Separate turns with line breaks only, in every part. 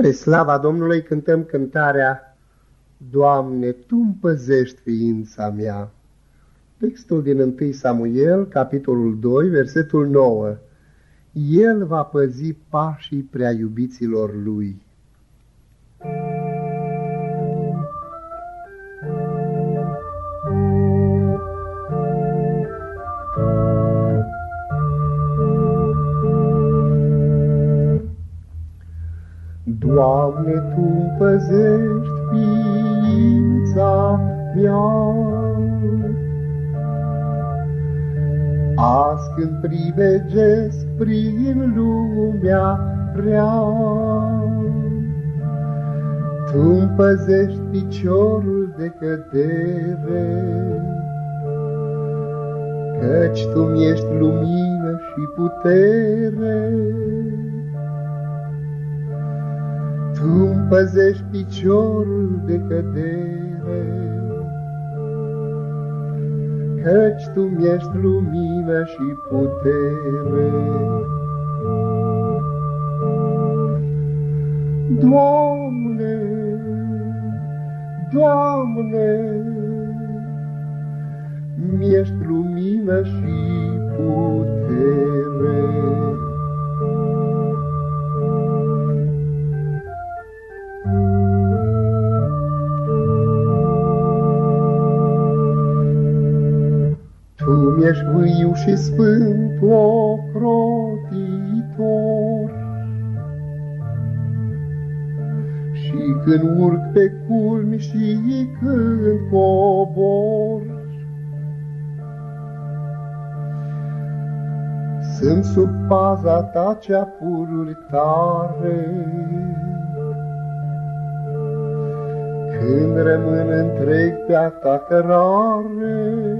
Spre slava Domnului cântăm cântarea Doamne, Tu-mi păzești ființa mea. Textul din 1 Samuel, capitolul 2, versetul 9. El va păzi pașii prea iubiților lui. Doamne, Tu păzești ființa mea. Azi când privegesc prin lumea rea, Tu-mi păzești piciorul de cădere, Căci Tu-mi ești lumină și putere. Tu-mi păzești piciorul de cădere, Căci Tu mi-ești lumină și putere. Doamne, Doamne, mi-ești lumină și putere. Tu mi-ești mâiu și sfânt ocrotitor. Și când urc pe culmi și când cobor, Sunt sub paza ta cea pururi tare. Când rămân întreg pe a ta cărare,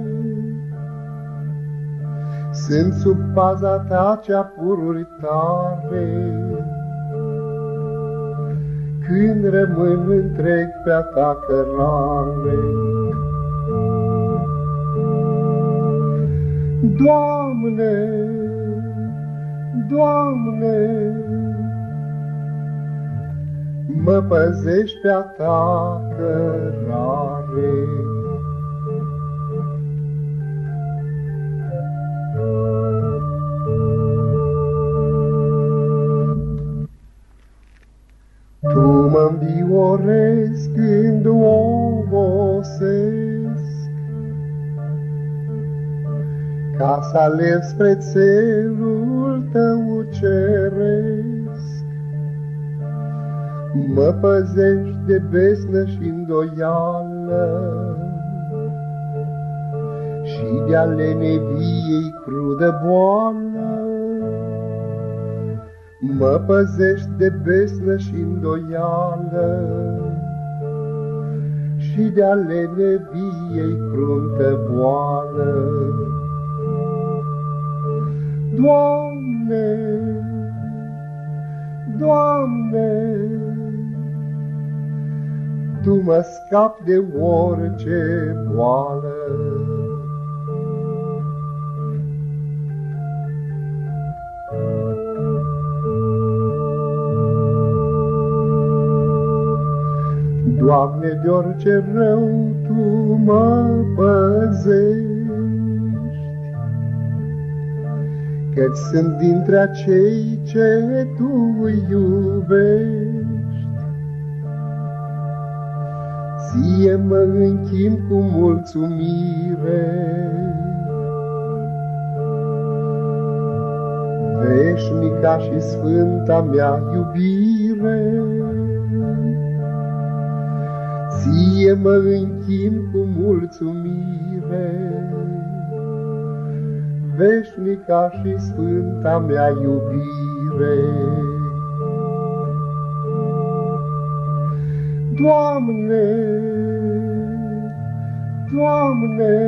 sunt sub paza ta cea pururi tare. Când rămân întreg pe a ta cărare. Doamne, Doamne, mă păzești pe-a ta cărare. Mă înviorezi când obosesc, Ca să alerg spre țelul tău ceresc. Mă păzești de besnă și îndoială, Și de-a leneviei crudă boală, Mă păzești de besnă și îndoială Și de-a leneviei cruntă boală. Doamne, Doamne, Tu mă scapi de orice boală. Doamne, de orice rău Tu mă păzești, Căci sunt dintre acei ce Tu iubești. Ție mă închin cu mulțumire, Veșnica și sfânta mea iubire, Ție mă închin cu mulțumire, Veșnica și sfânta mea iubire. Doamne, Doamne,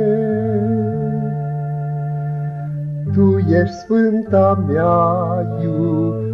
Tu ești sfânta mea iubire,